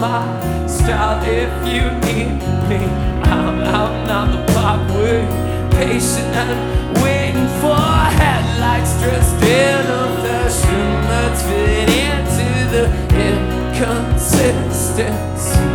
my style if you need me. I'm, out on the byway, patient and waiting for headlights dressed in a fashion that's fit into the inconsistency.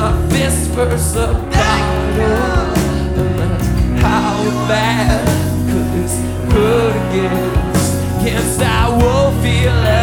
my fist first up bottle. And that's how bad could this hurt against? Against I won't feel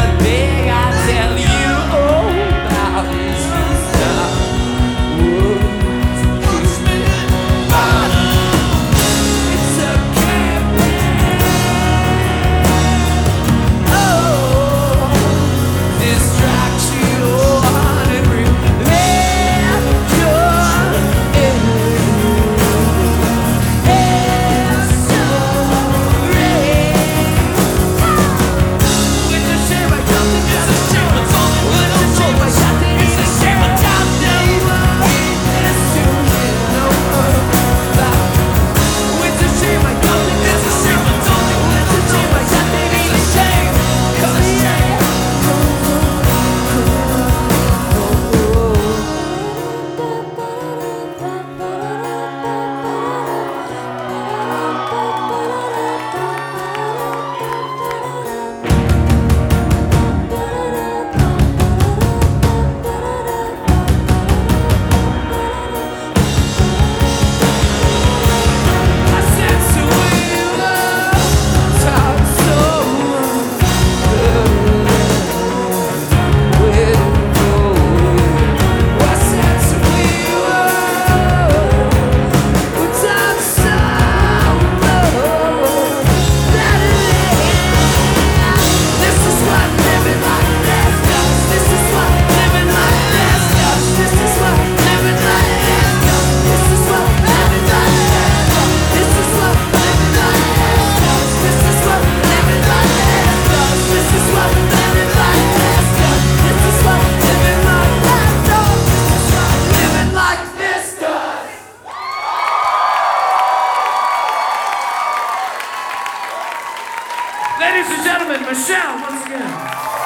Ladies and gentlemen, Michelle, once again.